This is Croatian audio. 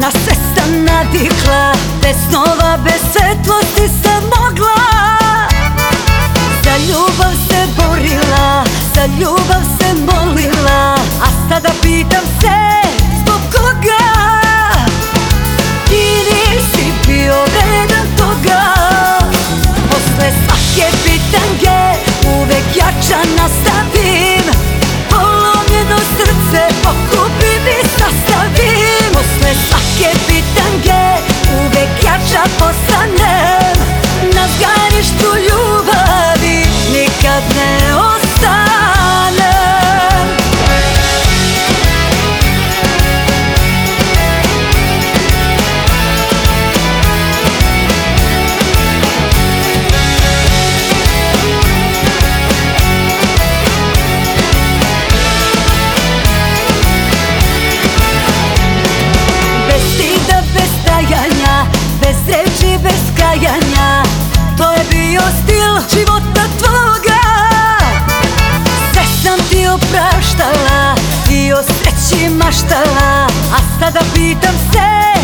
Na sve sam nadihla Bez snova, bez svetlosti sam mogla. Za ljubav se borila Za ljubav se molila A sada pitam se Zbog koga? Ti nisi bio vredan toga. Posle svake Uvek jača nastavim života tvoga. Sve sam ti opraštala i o sreći maštala A sada pitam se